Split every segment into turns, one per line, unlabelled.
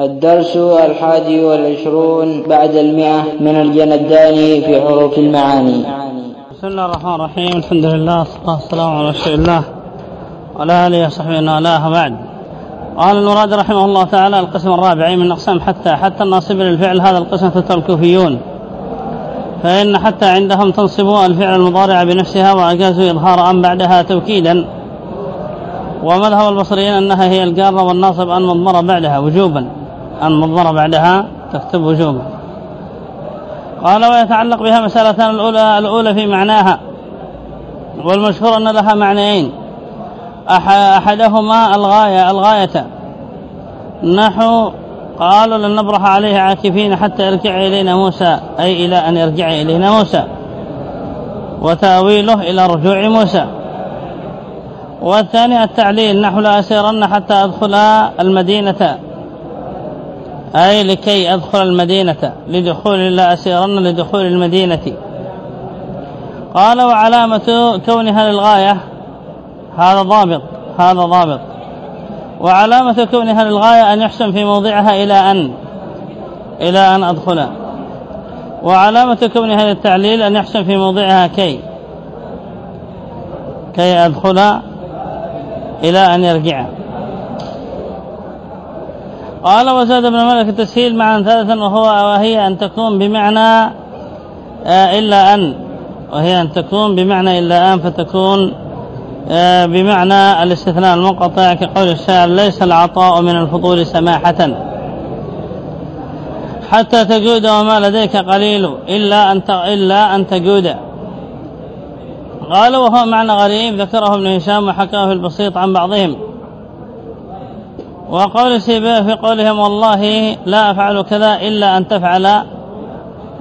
الدرس الحادي والعشرون بعد المئة من الجنداني في حروف المعاني.
بسم الله الرحمن الرحيم. الحمد لله والصلاة والسلام على رسول الله. وعلى آله وصحبه ومن بعد قال المراد رحمه الله تعالى القسم الرابع من أقسام حتى حتى الناصب للفعل هذا القسم تتر الكوفيون فإن حتى عندهم تنصب الفعل المضارع بنفسها وأجازوا إظهار أن بعدها توكيدا. ومذهب البصريين أنها هي الجارة والناصب أن مضمر بعدها وجوبا. أن مضمر بعدها تكتب وجوبا قال ويتعلق بها مسألتان الأولى الأولى في معناها والمشهور أن لها معنيين. أحدهما الغاية الغاية. نحو قالوا لن نبرح عليه عاكفين حتى يرجع إلينا موسى أي إلى أن يرجع إلينا موسى. وتأويله إلى رجوع موسى. والثاني التعليل نحو لا أسيرن حتى أدخل المدينة. أي لكي أدخل المدينة لدخول لا أسيرن لدخول المدينة. قال وعلامة كونها للغاية هذا ضابط هذا ضابط. وعلامة كونها للغاية أن يحسن في موضعها إلى أن إلى أن أدخل. وعلامة كونها للتعليل أن يحسن في موضعها كي كي أدخل إلى أن يرجع. قال وزاد ابن مالك التسهيل معنى ثالثا وهو وهي أن تكون بمعنى آه، إلا أن وهي أن تكون بمعنى إلا أن فتكون آه، بمعنى الاستثناء المنقطع كقول الشاعر ليس العطاء من الفضول سماحة. حتى تجود وما لديك قليل إلا أن إلا أن تجود. قال وهو معنى غريب ذكره ابن هشام وحكاه في البسيط عن بعضهم. وقول سيبه في قولهم والله لا أفعل كذا إلا أن تفعل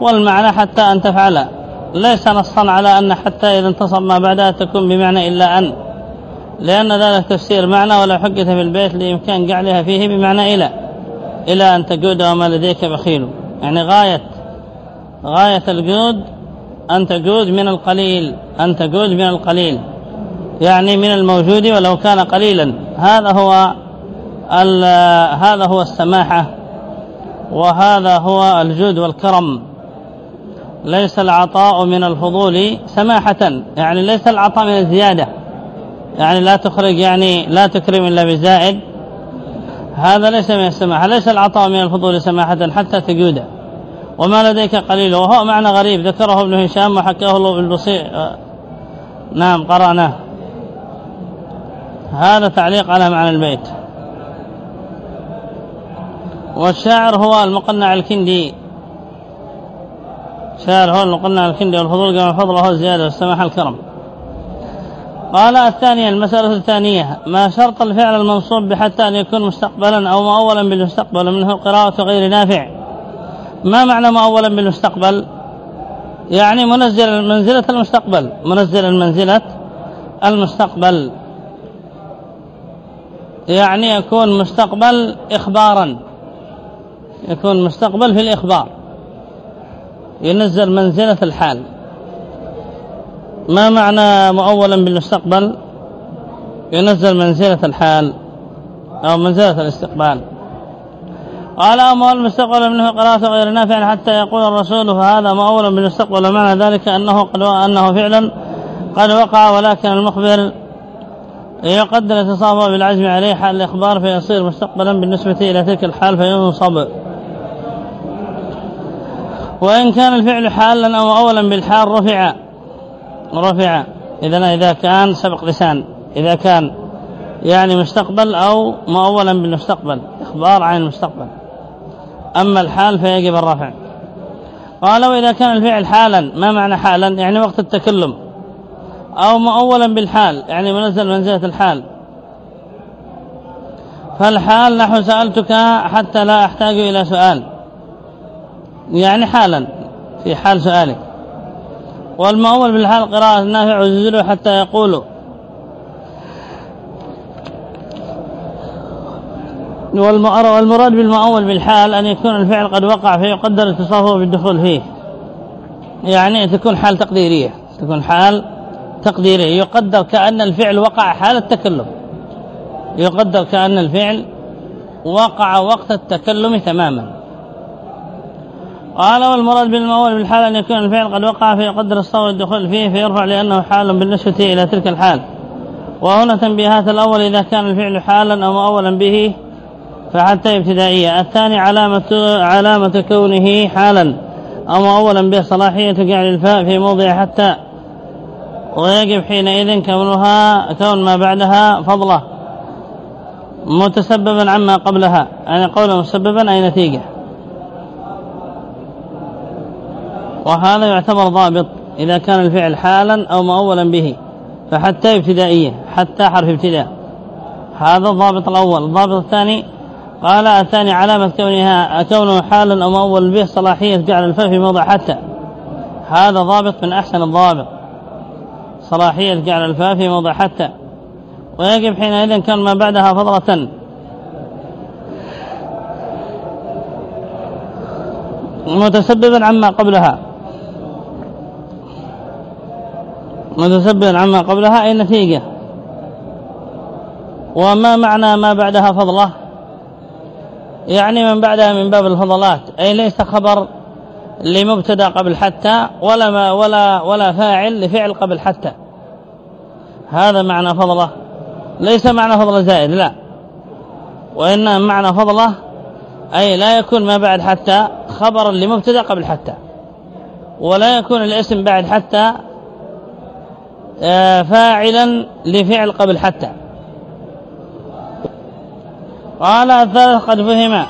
والمعنى حتى أن تفعل. ليس نصا على أن حتى إذا انتصب ما بعدها تكون بمعنى إلا أن لأن ذلك تفسير معنى ولا حجة في البيت لإمكان جعلها فيه بمعنى إلى إلى أن تجود وما لديك بخيل. يعني غاية غاية الجود أن تجود من القليل أن تجود من القليل يعني من الموجود ولو كان قليلا. هذا هو هذا هو السماحة وهذا هو الجود والكرم. ليس العطاء من الفضول سماحة يعني ليس العطاء من الزيادة. يعني لا تخرج يعني لا تكرم إلا بزائد. هذا ليس من السماحة ليس العطاء من الفضول سماحة حتى تجود. وما لديك قليل وهو معنى غريب ذكره ابن هشام وحكاه الله بالبصير نعم قرأناه. هذا تعليق على معنى البيت. والشاعر هو المقنع الكندي. شاعر هو المقنع الكندي والفضول قام الفضل هو الزيادة والسماح الكرم. قال الثانية المسألة الثانية ما شرط الفعل المنصوب بحتى أن يكون مستقبلا أو مؤولا بالمستقبل منه قراءة غير نافع. ما معنى مؤولا بالمستقبل؟ يعني منزل منزلة المستقبل. منزل المنزلة المستقبل. يعني يكون مستقبل إخبارا. يكون مستقبل في الإخبار. ينزل منزلة الحال. ما معنى مؤولا بالمستقبل؟ ينزل منزلة الحال أو منزلة الاستقبال. قال أما المستقبل منه قراءة غير نافع حتى يقول الرسول فهذا مؤولا بالمستقبل. ومعنى ذلك أنه قد أنه فعلا قد وقع ولكن المخبر يقدر اتصافه بالعزم عليه. حال الإخبار فيصير مستقبلا بالنسبة إلى تلك الحال فينصب. وإن كان الفعل حالا أو أولا بالحال رفع رفع. إذا إذا كان سبق لسان إذا كان يعني مستقبل أو مؤولا بالمستقبل إخبار عن المستقبل. أما الحال فيجب الرفع. قال وإذا كان الفعل حالا ما معنى حالا؟ يعني وقت التكلم. أو مؤولا بالحال يعني منزل منزلة الحال. فالحال نحو سألتك حتى لا أحتاج إلى سؤال. يعني حالا في حال سؤالك. والمؤول بالحال قراءة النافع وزلزله حتى يقولوا والمراد بالمؤول بالحال أن يكون الفعل قد وقع فيقدر اتصافه بالدخول فيه. يعني تكون حال تقديرية تكون حال تقديرية. يقدر كأن الفعل وقع حال التكلم. يقدر كأن الفعل وقع وقت التكلم تماما. قال والمراد بالمول بالحال أن يكون الفعل قد وقع في قدر الصور الدخول فيه فيرفع لأنه حال بالنسبة إلى تلك الحال. وهنا تنبيهات الأول إذا كان الفعل حالا أو مؤولا به فحتى ابتدائية. الثاني علامة, علامة كونه حالا أو مؤولا به صلاحية جعل الفاء في موضع حتى ويجب حينئذ كونها كون ما بعدها فضلة متسببا عما قبلها. يعني قول مسببا أي نتيجة. وهذا يعتبر ضابط إذا كان الفعل حالا أو مؤولا به فحتى ابتدائية حتى حرف ابتداء. هذا الضابط الأول. الضابط الثاني قال الثاني علامة كونها كونه حالا أو مؤول به صلاحية جعل الفاء في موضع حتى. هذا ضابط من أحسن الضوابط. صلاحية جعل الفاء في موضع حتى. ويجب حينئذ كان ما بعدها فضلة. متسببا عما قبلها. متسببا عما قبلها أي نتيجة وما معنى ما بعدها فضلة؟ يعني من بعدها من باب الفضلات أي ليس خبر لمبتدا قبل حتى ولا ما ولا ولا فاعل لفعل قبل حتى. هذا معنى فضلة. ليس معنى فضل زائد لا. وإنما معنى فضلة أي لا يكون ما بعد حتى خبرا لمبتدا قبل حتى. ولا يكون الاسم بعد حتى فاعلا لفعل قبل حتى. قال الثالث قد فهم.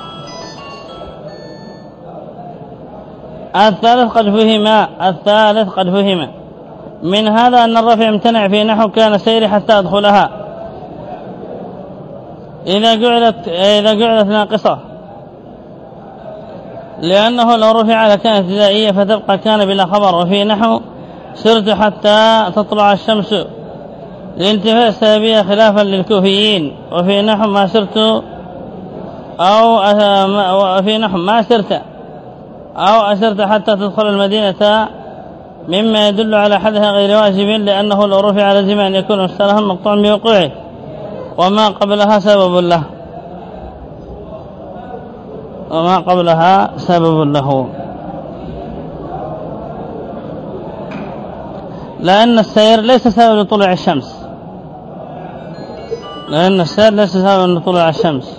الثالث قد فهم. الثالث قد فهم. من هذا أن الرفع امتنع في نحو كان سير حتى أدخلها. إذا جعلت إذا جعلت ناقصة. لأنه لو رفع لكانت ابتدائية فتبقى كان بلا خبر. وفي نحو سرت حتى تطلع الشمس. لانتفاء السببية خلافا للكوفيين. وفي نحو ما سرت أو في نحو ما سرت أو أسرت حتى تدخل المدينة. مما يدل على حدها غير واجب لأنه لو رفع لزم أن يكون مستلها مقطوعا بوقوعه وما قبلها سبب له. وما قبلها سبب له. لأن السير ليس سبب لطلوع الشمس. لأن السير ليس سبب لطلوع الشمس.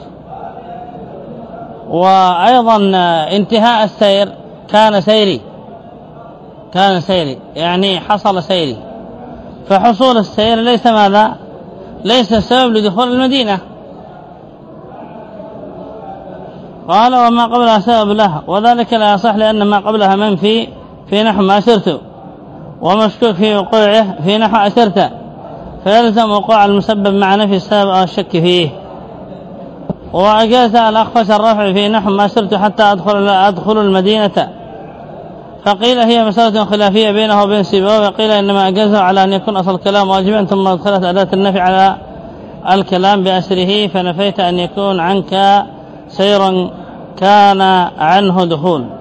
وأيضا انتهاء السير كان سيري. كان سيري. يعني حصل سيري. فحصول السير ليس ماذا؟ ليس سبب لدخول المدينة. قال وما قبلها سبب له وذلك لا يصح لأن ما قبلها منفي في نحو ما سرت. ومشكوك في وقوعه في نحو أسرت فيلزم وقوع المسبب مع نفي السبب أو الشك فيه. وأجاز الأخفش الرفع في نحو ما سرت حتى أدخل, أدخل المدينة. فقيل هي مسألة خلافية بينه وبين سيبويه وقيل إنما أجازه على أن يكون أصل الكلام واجبا ثم أدخلت أداة النفي على الكلام بأسره فنفيت أن يكون عنك سيرا كان عنه دخول.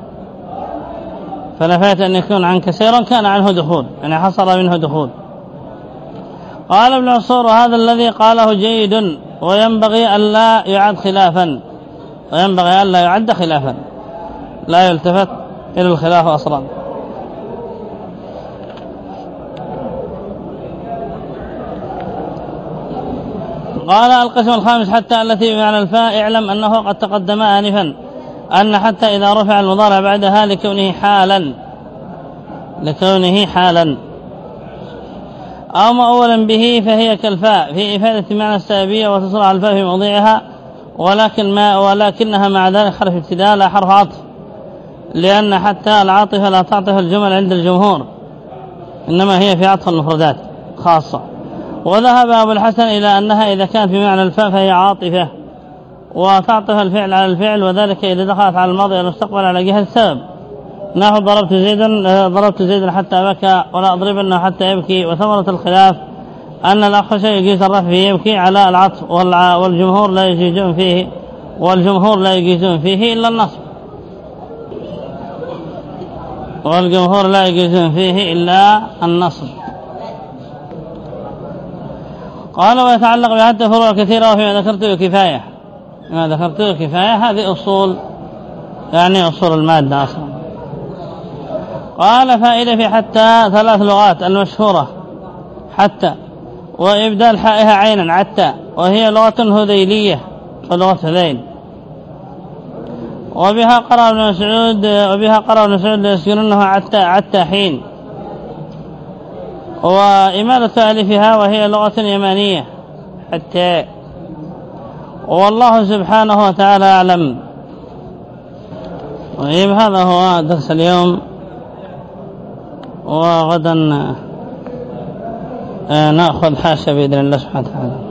فنفيت أن يكون عنك سيرا كان عنه دخول يعني حصل منه دخول. قال ابن عصور هذا الذي قاله جيد وينبغي ألا يعد خلافا وينبغي ألا يعد خلافا. لا يلتفت إلى الخلاف أصلا. قال القسم الخامس حتى التي بمعنى الفاء اعلم أنه قد تقدم آنفا. أن حتى إذا رفع المضارع بعدها لكونه حالا لكونه حالا. أو مؤولا به فهي كالفاء في إفادة معنى السابية وتصرع الفاء في موضعها ولكن ما ولكنها مع ذلك حرف ابتداء لا حرف عطف لأن حتى العاطفة لا تعطف الجمل عند الجمهور إنما هي في عطف المفردات خاصة. وذهب أبو الحسن إلى أنها إذا كانت بمعنى الفاء فهي عاطفة. وتعطف الفعل على الفعل وذلك إذا دخلت على الماضي والمستقبل على جهة السبب. نحو ضربت زيدا؟ ضربت زيدا حتى بكى ولا أضربنه حتى يبكي. وثمرة الخلاف أن الأخفش يجيز الرفع يبكي على العطف والجمهور لا يجيزون فيه والجمهور لا يجيزون فيه إلا النصب. والجمهور لا يجيزون فيه إلا النصب. قال ويتعلق بحتى فروع كثيرة وفيما ذكرته كفاية ما ذكرته كفاية. هذه أصول يعني أصول المادة أصلا. قال فائدة في حتى ثلاث لغات المشهورة. حتى وإبدال حائها عينا عتى وهي لغة هذيلية ولغة هذيل. وبها قرأ ابن مسعود وبها قرأ ابن مسعود يسكنونه عتى عتى حين. وإمالة ألفها وهي لغة يمانية. حتى. والله سبحانه وتعالى أعلم. طيب هذا هو درس اليوم. وغدا آه، نأخذ حاشا بإذن الله سبحانه وتعالى.